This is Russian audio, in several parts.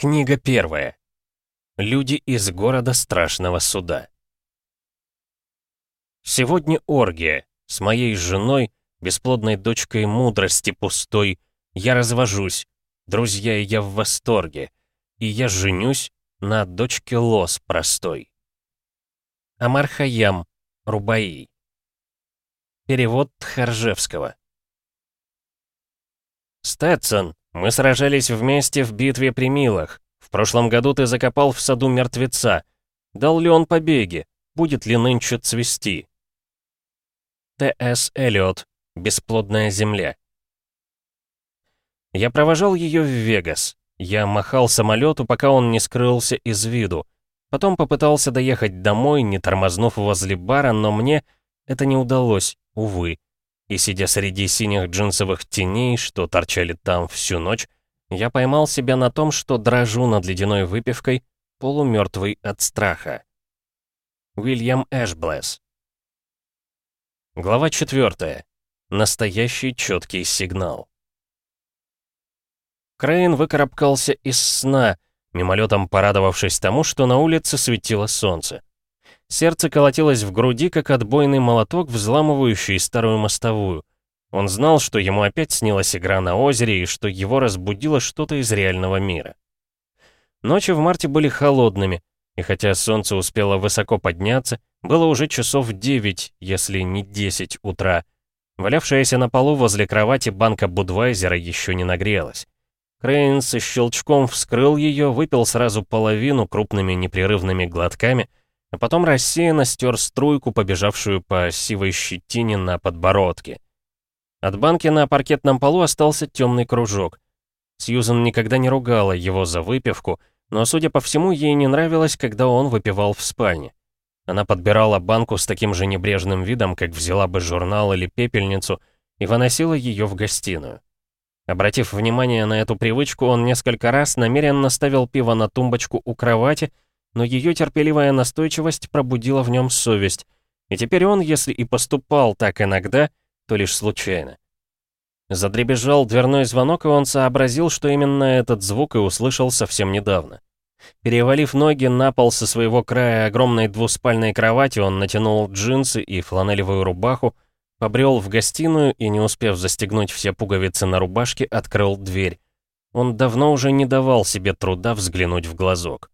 Книга первая. Люди из города страшного суда. Сегодня оргия. С моей женой, бесплодной дочкой мудрости пустой, я развожусь. Друзья, я в восторге. И я женюсь на дочке Лос простой. Амар Хаям, Рубаи. Перевод Тхаржевского. Стэдсон, мы сражались вместе в битве при Милах. В прошлом году ты закопал в саду мертвеца. Дал ли он побеги? Будет ли нынче цвести? Т.С. Эллиот. Бесплодная земля. Я провожал ее в Вегас. Я махал самолету, пока он не скрылся из виду. Потом попытался доехать домой, не тормознув возле бара, но мне это не удалось, увы и сидя среди синих джинсовых теней, что торчали там всю ночь, я поймал себя на том, что дрожу над ледяной выпивкой, полумертвый от страха. Уильям Эшблесс Глава 4. Настоящий четкий сигнал. Крейн выкарабкался из сна, мимолетом порадовавшись тому, что на улице светило солнце. Сердце колотилось в груди, как отбойный молоток, взламывающий старую мостовую. Он знал, что ему опять снилась игра на озере и что его разбудило что-то из реального мира. Ночи в марте были холодными, и хотя солнце успело высоко подняться, было уже часов 9, если не 10 утра. Валявшаяся на полу возле кровати банка Будвайзера еще не нагрелась. Крейн со щелчком вскрыл ее, выпил сразу половину крупными непрерывными глотками — а потом рассеянно стер струйку, побежавшую по сивой щетине на подбородке. От банки на паркетном полу остался темный кружок. Сьюзен никогда не ругала его за выпивку, но, судя по всему, ей не нравилось, когда он выпивал в спальне. Она подбирала банку с таким же небрежным видом, как взяла бы журнал или пепельницу, и выносила ее в гостиную. Обратив внимание на эту привычку, он несколько раз намеренно ставил пиво на тумбочку у кровати, но ее терпеливая настойчивость пробудила в нем совесть, и теперь он, если и поступал так иногда, то лишь случайно. Задребезжал дверной звонок, и он сообразил, что именно этот звук и услышал совсем недавно. Перевалив ноги на пол со своего края огромной двуспальной кровати, он натянул джинсы и фланелевую рубаху, побрел в гостиную и, не успев застегнуть все пуговицы на рубашке, открыл дверь. Он давно уже не давал себе труда взглянуть в глазок.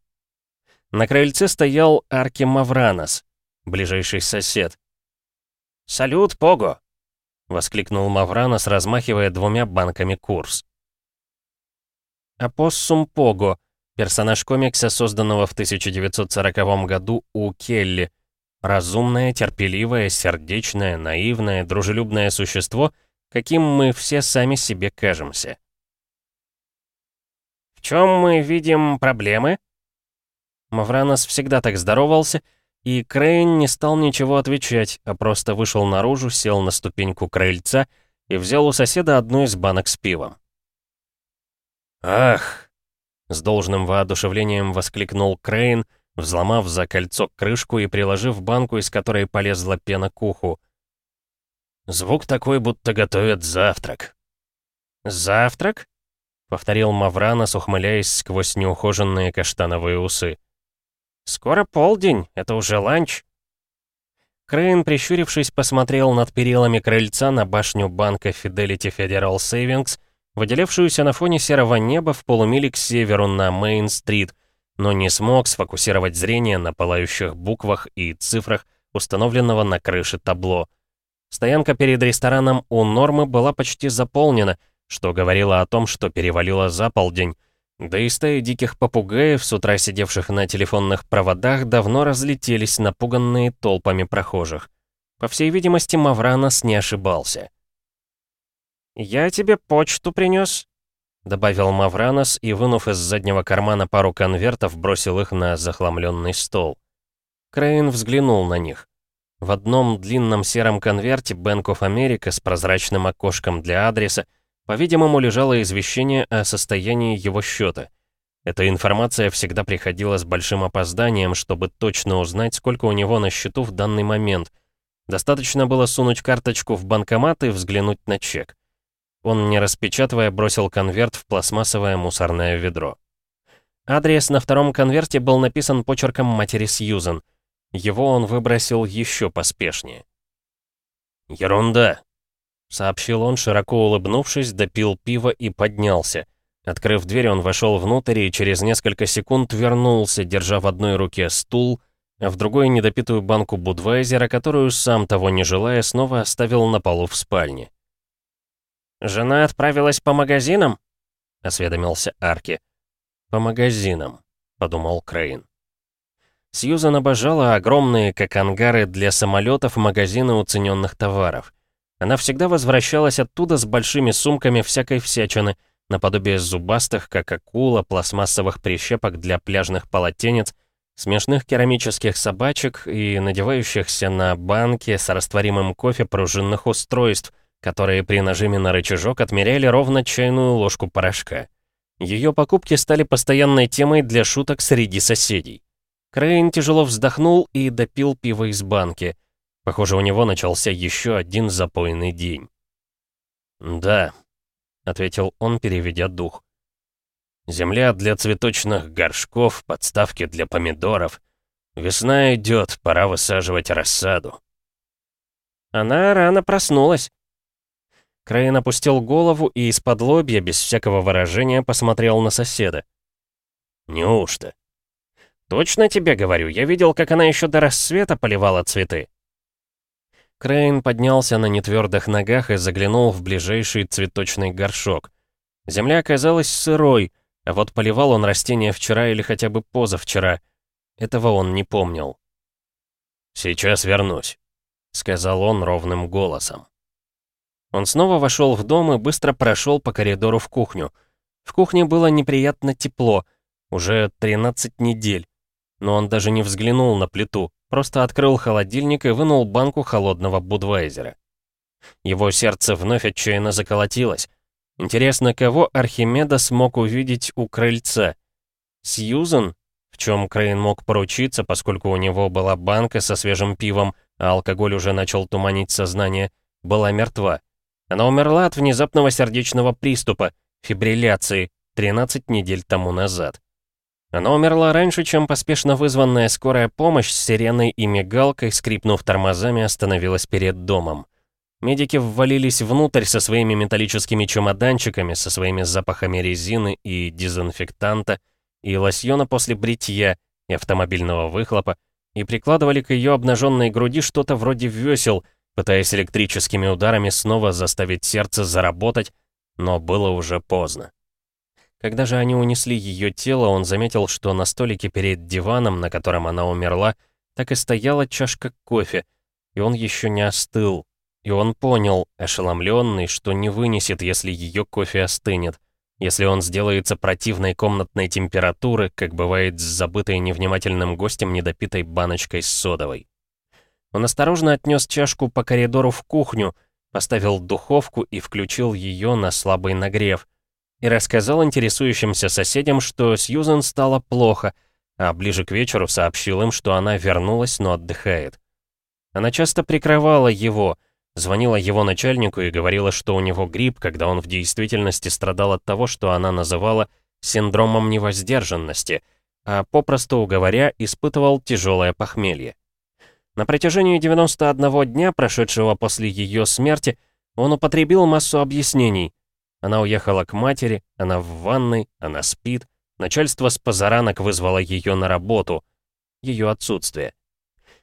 На крыльце стоял Арки Мавранос, ближайший сосед. «Салют, Пого!» — воскликнул Мавранос, размахивая двумя банками курс. Апоссум Пого, персонаж комикса, созданного в 1940 году у Келли. Разумное, терпеливое, сердечное, наивное, дружелюбное существо, каким мы все сами себе кажемся. «В чем мы видим проблемы?» Мавранос всегда так здоровался, и Крейн не стал ничего отвечать, а просто вышел наружу, сел на ступеньку крыльца и взял у соседа одну из банок с пивом. «Ах!» — с должным воодушевлением воскликнул Крейн, взломав за кольцо крышку и приложив банку, из которой полезла пена к уху. «Звук такой, будто готовят завтрак». «Завтрак?» — повторил Мавранос, ухмыляясь сквозь неухоженные каштановые усы. «Скоро полдень, это уже ланч». Крейн, прищурившись, посмотрел над перилами крыльца на башню банка Fidelity Federal Savings, выделявшуюся на фоне серого неба в полумиле к северу на Мейн-стрит, но не смог сфокусировать зрение на пылающих буквах и цифрах, установленного на крыше табло. Стоянка перед рестораном у Нормы была почти заполнена, что говорило о том, что перевалило за полдень, да и стаи диких попугаев, с утра сидевших на телефонных проводах, давно разлетелись, напуганные толпами прохожих. По всей видимости, Мавранос не ошибался. «Я тебе почту принес», — добавил Мавранос и, вынув из заднего кармана пару конвертов, бросил их на захламленный стол. Крейн взглянул на них. В одном длинном сером конверте Bank of America с прозрачным окошком для адреса по-видимому, лежало извещение о состоянии его счета. Эта информация всегда приходила с большим опозданием, чтобы точно узнать, сколько у него на счету в данный момент. Достаточно было сунуть карточку в банкомат и взглянуть на чек. Он, не распечатывая, бросил конверт в пластмассовое мусорное ведро. Адрес на втором конверте был написан почерком матери Сьюзен. Его он выбросил еще поспешнее. «Ерунда», — сообщил он, широко улыбнувшись, допил пиво и поднялся. Открыв дверь, он вошел внутрь и через несколько секунд вернулся, держа в одной руке стул, а в другой недопитую банку Будвайзера, которую, сам того не желая, снова оставил на полу в спальне. «Жена отправилась по магазинам?» — осведомился Арки. «По магазинам», — подумал Крейн. Сьюзан обожала огромные, как ангары для самолетов, магазины уцененных товаров. Она всегда возвращалась оттуда с большими сумками всякой всячины, наподобие зубастых, как акула, пластмассовых прищепок для пляжных полотенец, смешных керамических собачек и надевающихся на банки с растворимым кофе пружинных устройств, которые при нажиме на рычажок отмеряли ровно чайную ложку порошка. Ее покупки стали постоянной темой для шуток среди соседей. Крейн тяжело вздохнул и допил пиво из банки. Похоже, у него начался еще один запойный день. «Да», — ответил он, переведя дух. «Земля для цветочных горшков, подставки для помидоров. Весна идет, пора высаживать рассаду». «Она рано проснулась», Крейн опустил голову и из-под лобья, без всякого выражения, посмотрел на соседа. «Неужто?» «Точно тебе говорю, я видел, как она еще до рассвета поливала цветы». Крейн поднялся на нетвердых ногах и заглянул в ближайший цветочный горшок. Земля оказалась сырой, а вот поливал он растения вчера или хотя бы позавчера. Этого он не помнил. «Сейчас вернусь», — сказал он ровным голосом. Он снова вошел в дом и быстро прошел по коридору в кухню. В кухне было неприятно тепло, уже 13 недель. Но он даже не взглянул на плиту, просто открыл холодильник и вынул банку холодного Будвайзера. Его сердце вновь отчаянно заколотилось. Интересно, кого Архимеда смог увидеть у крыльца? Сьюзен? В чем Крейн мог поручиться, поскольку у него была банка со свежим пивом, а алкоголь уже начал туманить сознание, была мертва. Она умерла от внезапного сердечного приступа, фибрилляции, 13 недель тому назад. Она умерла раньше, чем поспешно вызванная скорая помощь с сиреной и мигалкой, скрипнув тормозами, остановилась перед домом. Медики ввалились внутрь со своими металлическими чемоданчиками, со своими запахами резины и дезинфектанта, и лосьона после бритья, и автомобильного выхлопа, и прикладывали к ее обнаженной груди что-то вроде весел — пытаясь электрическими ударами снова заставить сердце заработать, но было уже поздно. Когда же они унесли ее тело, он заметил, что на столике перед диваном, на котором она умерла, так и стояла чашка кофе, и он еще не остыл. И он понял, ошеломленный, что не вынесет, если ее кофе остынет, если он сделается противной комнатной температуры, как бывает с забытой невнимательным гостем недопитой баночкой с содовой. Он осторожно отнес чашку по коридору в кухню, поставил духовку и включил ее на слабый нагрев. И рассказал интересующимся соседям, что Сьюзен стало плохо, а ближе к вечеру сообщил им, что она вернулась, но отдыхает. Она часто прикрывала его, звонила его начальнику и говорила, что у него грипп, когда он в действительности страдал от того, что она называла синдромом невоздержанности, а попросту говоря, испытывал тяжелое похмелье. На протяжении 91 дня, прошедшего после ее смерти, он употребил массу объяснений. Она уехала к матери, она в ванной, она спит. Начальство с позаранок вызвало ее на работу. Ее отсутствие.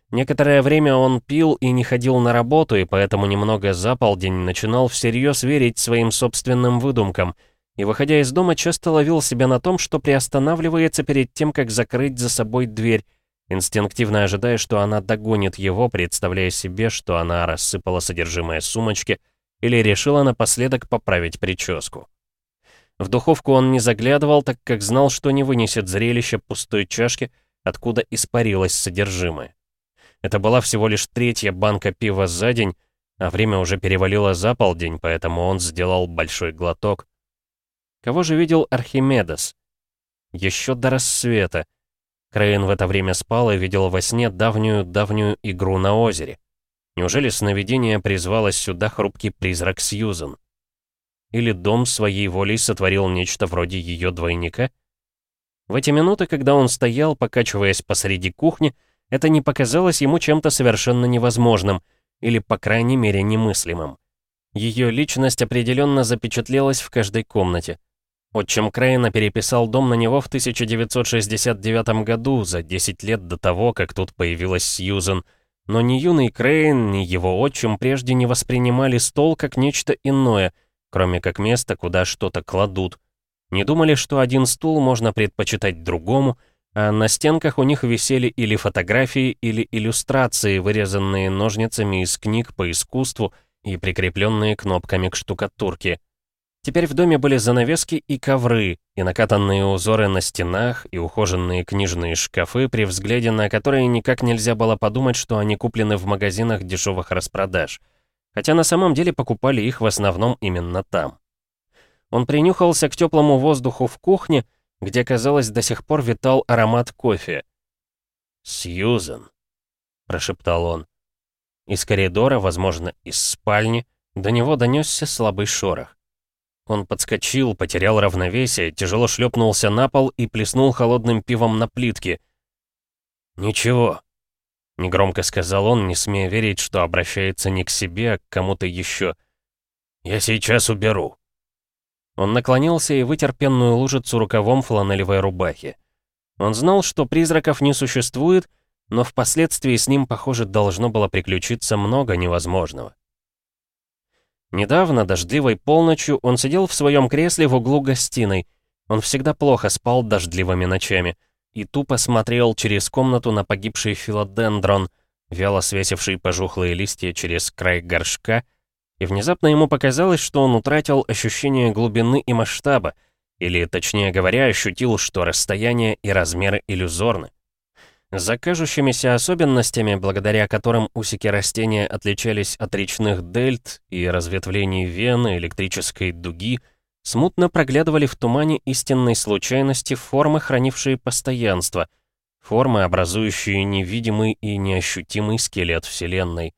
Некоторое время он пил и не ходил на работу, и поэтому немного за полдень начинал всерьез верить своим собственным выдумкам, и, выходя из дома, часто ловил себя на том, что приостанавливается перед тем, как закрыть за собой дверь, инстинктивно ожидая, что она догонит его, представляя себе, что она рассыпала содержимое сумочки или решила напоследок поправить прическу. В духовку он не заглядывал, так как знал, что не вынесет зрелище пустой чашки, откуда испарилось содержимое. Это была всего лишь третья банка пива за день, а время уже перевалило за полдень, поэтому он сделал большой глоток. Кого же видел Архимедес? Еще до рассвета, Крейн в это время спал и видел во сне давнюю-давнюю игру на озере. Неужели сновидение призвало сюда хрупкий призрак Сьюзен? Или дом своей волей сотворил нечто вроде ее двойника? В эти минуты, когда он стоял, покачиваясь посреди кухни, это не показалось ему чем-то совершенно невозможным, или, по крайней мере, немыслимым. Ее личность определенно запечатлелась в каждой комнате. Отчим Крейна переписал дом на него в 1969 году, за 10 лет до того, как тут появилась Сьюзен, но ни юный Крейн, ни его отчим прежде не воспринимали стол как нечто иное, кроме как место, куда что-то кладут. Не думали, что один стул можно предпочитать другому, а на стенках у них висели или фотографии, или иллюстрации, вырезанные ножницами из книг по искусству и прикрепленные кнопками к штукатурке. Теперь в доме были занавески и ковры, и накатанные узоры на стенах, и ухоженные книжные шкафы, при взгляде на которые никак нельзя было подумать, что они куплены в магазинах дешевых распродаж. Хотя на самом деле покупали их в основном именно там. Он принюхался к теплому воздуху в кухне, где, казалось, до сих пор витал аромат кофе. «Сьюзен», — прошептал он. Из коридора, возможно, из спальни, до него донесся слабый шорох. Он подскочил, потерял равновесие, тяжело шлепнулся на пол и плеснул холодным пивом на плитке. «Ничего», — негромко сказал он, не смея верить, что обращается не к себе, а к кому-то еще. «Я сейчас уберу». Он наклонился и вытер пенную лужицу рукавом фланелевой рубахи. Он знал, что призраков не существует, но впоследствии с ним, похоже, должно было приключиться много невозможного. Недавно, дождливой полночью, он сидел в своем кресле в углу гостиной. Он всегда плохо спал дождливыми ночами и тупо смотрел через комнату на погибший филодендрон, вяло свесивший пожухлые листья через край горшка, и внезапно ему показалось, что он утратил ощущение глубины и масштаба, или, точнее говоря, ощутил, что расстояние и размеры иллюзорны. За кажущимися особенностями, благодаря которым усики растения отличались от речных дельт и разветвлений вены электрической дуги, смутно проглядывали в тумане истинной случайности формы, хранившие постоянство, формы, образующие невидимый и неощутимый скелет Вселенной.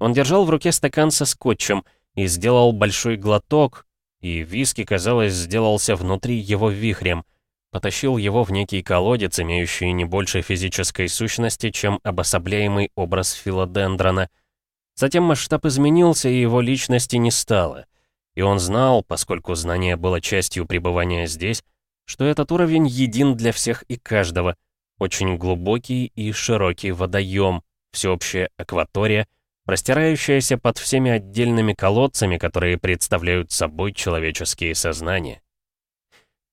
Он держал в руке стакан со скотчем и сделал большой глоток, и виски, казалось, сделался внутри его вихрем — потащил его в некий колодец, имеющий не больше физической сущности, чем обособляемый образ филодендрона. Затем масштаб изменился, и его личности не стало. И он знал, поскольку знание было частью пребывания здесь, что этот уровень един для всех и каждого, очень глубокий и широкий водоем, всеобщая акватория, простирающаяся под всеми отдельными колодцами, которые представляют собой человеческие сознания.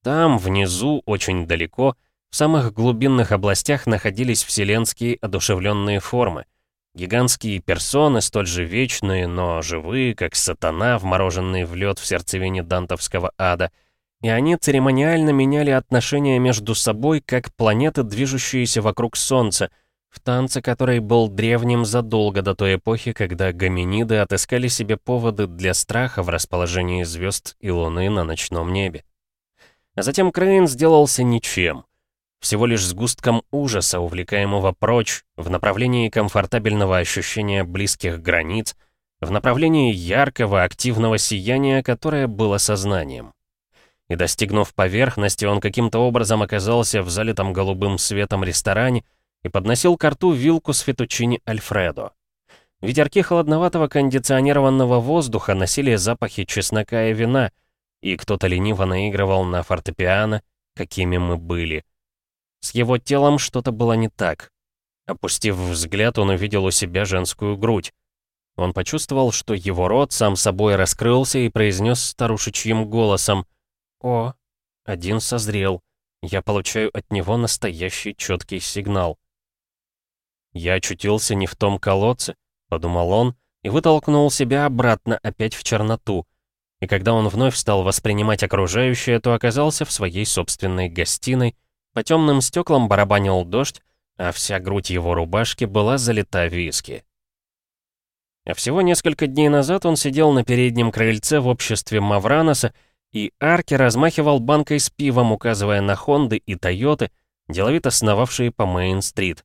Там, внизу, очень далеко, в самых глубинных областях находились вселенские одушевленные формы. Гигантские персоны, столь же вечные, но живые, как сатана, вмороженные в лед в сердцевине дантовского ада. И они церемониально меняли отношения между собой, как планеты, движущиеся вокруг Солнца, в танце который был древним задолго до той эпохи, когда гоминиды отыскали себе поводы для страха в расположении звезд и луны на ночном небе. А затем Крейн сделался ничем. Всего лишь сгустком ужаса, увлекаемого прочь, в направлении комфортабельного ощущения близких границ, в направлении яркого, активного сияния, которое было сознанием. И достигнув поверхности, он каким-то образом оказался в залитом голубым светом ресторане и подносил к рту вилку с фетучини Альфредо. Ветерки холодноватого кондиционированного воздуха носили запахи чеснока и вина — и кто-то лениво наигрывал на фортепиано, какими мы были. С его телом что-то было не так. Опустив взгляд, он увидел у себя женскую грудь. Он почувствовал, что его рот сам собой раскрылся и произнес старушечьим голосом «О, один созрел. Я получаю от него настоящий четкий сигнал». «Я очутился не в том колодце», — подумал он, и вытолкнул себя обратно опять в черноту — и когда он вновь стал воспринимать окружающее, то оказался в своей собственной гостиной, по темным стеклам барабанил дождь, а вся грудь его рубашки была залита виски. А всего несколько дней назад он сидел на переднем крыльце в обществе Мавраноса, и Арки размахивал банкой с пивом, указывая на Хонды и Тойоты, деловито сновавшие по Мейн-стрит.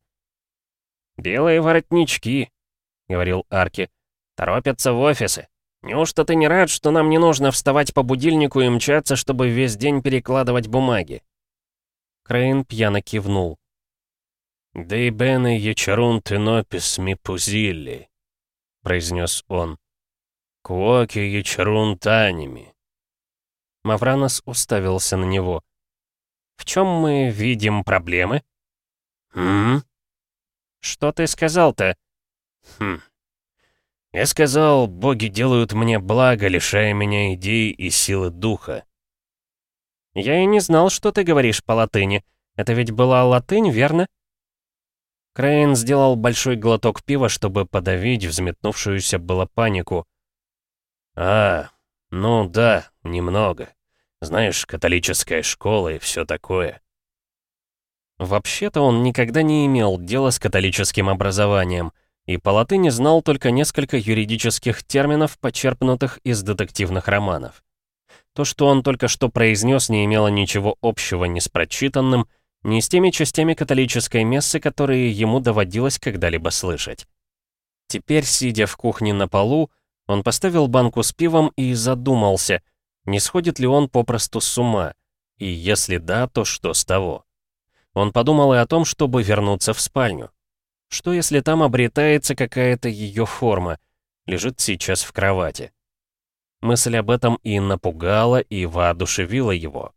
«Белые воротнички», — говорил Арки, — «торопятся в офисы. Неужто ты не рад, что нам не нужно вставать по будильнику и мчаться, чтобы весь день перекладывать бумаги?» Крейн пьяно кивнул. «Дей бене ячарун тенопис ми пузилли», — произнес он. «Куоки ячарун таними». Мавранос уставился на него. «В чем мы видим проблемы?» «Хм?» «Что ты сказал-то?» «Хм...» «Я сказал, боги делают мне благо, лишая меня идей и силы духа». «Я и не знал, что ты говоришь по латыни. Это ведь была латынь, верно?» Крейн сделал большой глоток пива, чтобы подавить взметнувшуюся было панику. «А, ну да, немного. Знаешь, католическая школа и все такое». Вообще-то он никогда не имел дела с католическим образованием, и по латыни знал только несколько юридических терминов, почерпнутых из детективных романов. То, что он только что произнес, не имело ничего общего ни с прочитанным, ни с теми частями католической мессы, которые ему доводилось когда-либо слышать. Теперь, сидя в кухне на полу, он поставил банку с пивом и задумался, не сходит ли он попросту с ума, и если да, то что с того. Он подумал и о том, чтобы вернуться в спальню. Что если там обретается какая-то ее форма, лежит сейчас в кровати? Мысль об этом и напугала, и воодушевила его.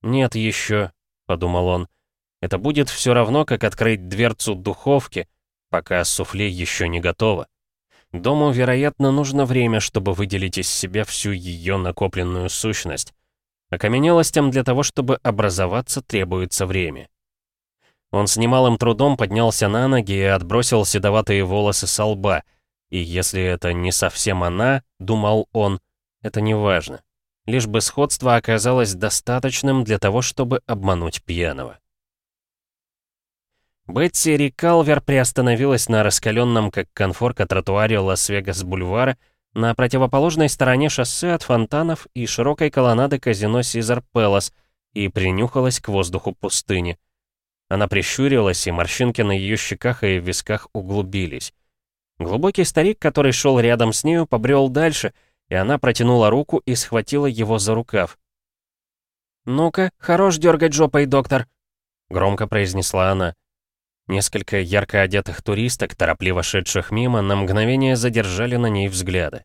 Нет еще, подумал он. Это будет все равно, как открыть дверцу духовки, пока суфле еще не готово. Дому, вероятно, нужно время, чтобы выделить из себя всю ее накопленную сущность. Окаменелостям для того, чтобы образоваться, требуется время. Он с немалым трудом поднялся на ноги и отбросил седоватые волосы со лба. И если это не совсем она, думал он, это не важно лишь бы сходство оказалось достаточным для того, чтобы обмануть пьяного. Бетси Рикалвер приостановилась на раскаленном, как конфорка, тротуаре Лас-Вегас-бульвара на противоположной стороне шоссе от фонтанов и широкой колоннады казино Сизар Пелос и принюхалась к воздуху пустыни. Она прищурилась, и морщинки на ее щеках и висках углубились. Глубокий старик, который шел рядом с нею, побрел дальше — и она протянула руку и схватила его за рукав. «Ну-ка, хорош дергать жопой, доктор!» — громко произнесла она. Несколько ярко одетых туристок, торопливо шедших мимо, на мгновение задержали на ней взгляды.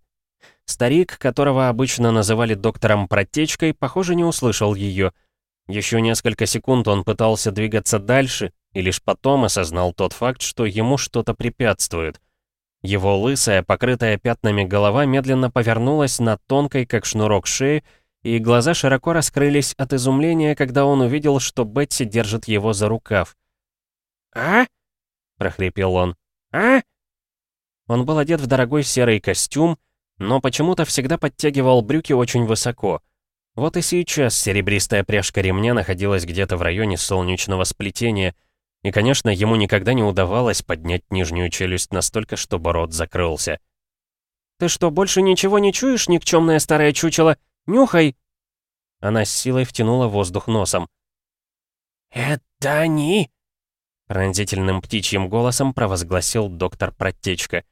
Старик, которого обычно называли доктором Протечкой, похоже, не услышал ее. Еще несколько секунд он пытался двигаться дальше, и лишь потом осознал тот факт, что ему что-то препятствует. Его лысая, покрытая пятнами голова медленно повернулась на тонкой, как шнурок шеи, и глаза широко раскрылись от изумления, когда он увидел, что Бетси держит его за рукав. «А?» — прохрипел он. «А?» Он был одет в дорогой серый костюм, но почему-то всегда подтягивал брюки очень высоко. Вот и сейчас серебристая пряжка ремня находилась где-то в районе солнечного сплетения, и, конечно, ему никогда не удавалось поднять нижнюю челюсть настолько, чтобы рот закрылся. «Ты что, больше ничего не чуешь, никчемное старое чучело? Нюхай!» Она с силой втянула воздух носом. «Это они?» Пронзительным птичьим голосом провозгласил доктор Протечка.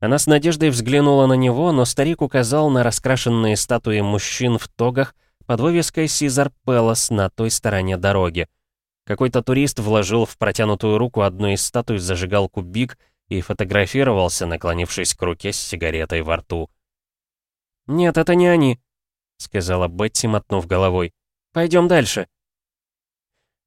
Она с надеждой взглянула на него, но старик указал на раскрашенные статуи мужчин в тогах под вывеской «Сизар Пелос» на той стороне дороги. Какой-то турист вложил в протянутую руку одной из статуй зажигалку Биг и фотографировался, наклонившись к руке с сигаретой во рту. «Нет, это не они», — сказала Бетти, мотнув головой. «Пойдем дальше».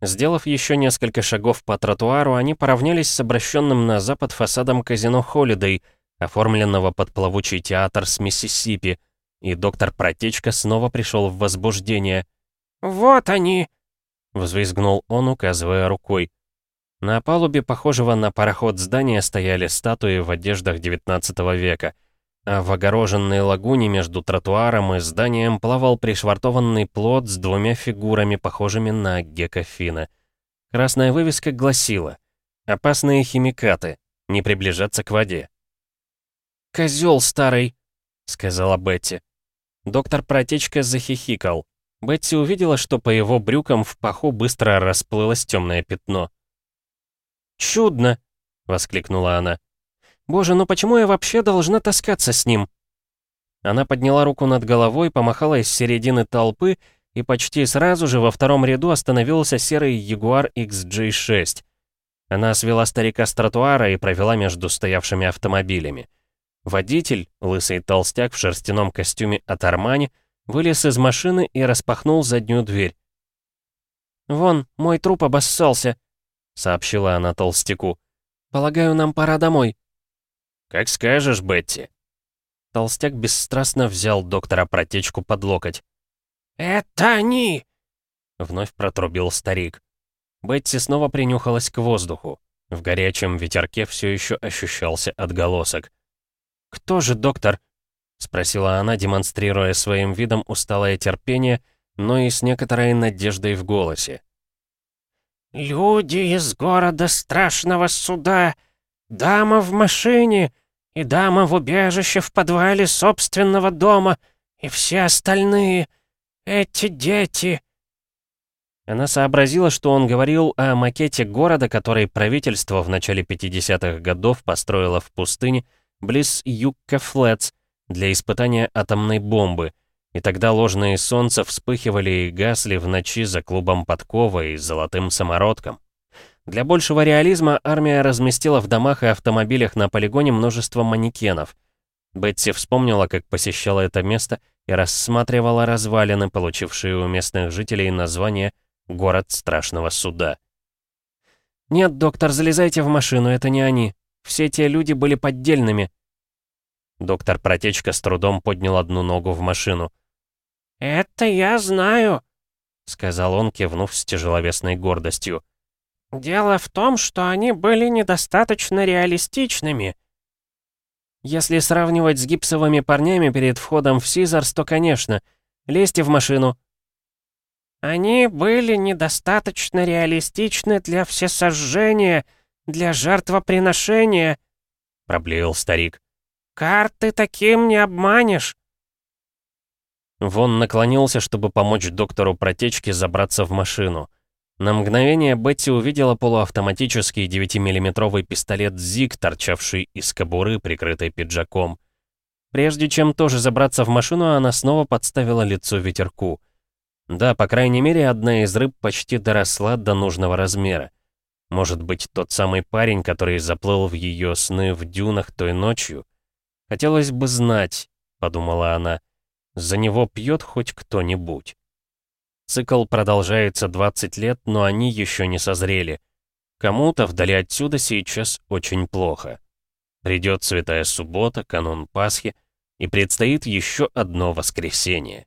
Сделав еще несколько шагов по тротуару, они поравнялись с обращенным на запад фасадом казино «Холидей», оформленного под плавучий театр с Миссисипи, и доктор Протечка снова пришел в возбуждение. «Вот они!» Взвизгнул он, указывая рукой. На палубе, похожего на пароход здания, стояли статуи в одеждах 19 века, а в огороженной лагуне между тротуаром и зданием плавал пришвартованный плот с двумя фигурами, похожими на геккофина. Красная вывеска гласила «Опасные химикаты, не приближаться к воде». «Козёл старый», — сказала Бетти. Доктор Протечка захихикал. Бетти увидела, что по его брюкам в паху быстро расплылось темное пятно. «Чудно!» — воскликнула она. «Боже, ну почему я вообще должна таскаться с ним?» Она подняла руку над головой, помахала из середины толпы, и почти сразу же во втором ряду остановился серый Jaguar XJ6. Она свела старика с тротуара и провела между стоявшими автомобилями. Водитель, лысый толстяк в шерстяном костюме от Армани, вылез из машины и распахнул заднюю дверь. «Вон, мой труп обоссался», — сообщила она толстяку. «Полагаю, нам пора домой». «Как скажешь, Бетти». Толстяк бесстрастно взял доктора протечку под локоть. «Это они!» — вновь протрубил старик. Бетти снова принюхалась к воздуху. В горячем ветерке все еще ощущался отголосок. «Кто же доктор?» — спросила она, демонстрируя своим видом усталое терпение, но и с некоторой надеждой в голосе. «Люди из города страшного суда, дама в машине и дама в убежище в подвале собственного дома, и все остальные, эти дети...» Она сообразила, что он говорил о макете города, который правительство в начале 50-х годов построило в пустыне близ Юкка-Флетс для испытания атомной бомбы, и тогда ложные солнца вспыхивали и гасли в ночи за клубом подкова и золотым самородком. Для большего реализма армия разместила в домах и автомобилях на полигоне множество манекенов. Бетси вспомнила, как посещала это место и рассматривала развалины, получившие у местных жителей название «Город страшного суда». «Нет, доктор, залезайте в машину, это не они. Все те люди были поддельными». Доктор Протечка с трудом поднял одну ногу в машину. «Это я знаю», — сказал он, кивнув с тяжеловесной гордостью. «Дело в том, что они были недостаточно реалистичными». «Если сравнивать с гипсовыми парнями перед входом в Сизарс, то, конечно. Лезьте в машину». «Они были недостаточно реалистичны для всесожжения, для жертвоприношения», — проблеял старик. «Карты таким не обманешь». Вон наклонился, чтобы помочь доктору протечки забраться в машину. На мгновение Бетти увидела полуавтоматический 9-миллиметровый пистолет «Зиг», торчавший из кобуры, прикрытой пиджаком. Прежде чем тоже забраться в машину, она снова подставила лицо ветерку. Да, по крайней мере, одна из рыб почти доросла до нужного размера. Может быть, тот самый парень, который заплыл в ее сны в дюнах той ночью? Хотелось бы знать, подумала она, за него пьет хоть кто-нибудь. Цикл продолжается 20 лет, но они еще не созрели. Кому-то вдали отсюда сейчас очень плохо. Придет Святая Суббота, канун Пасхи, и предстоит еще одно воскресенье.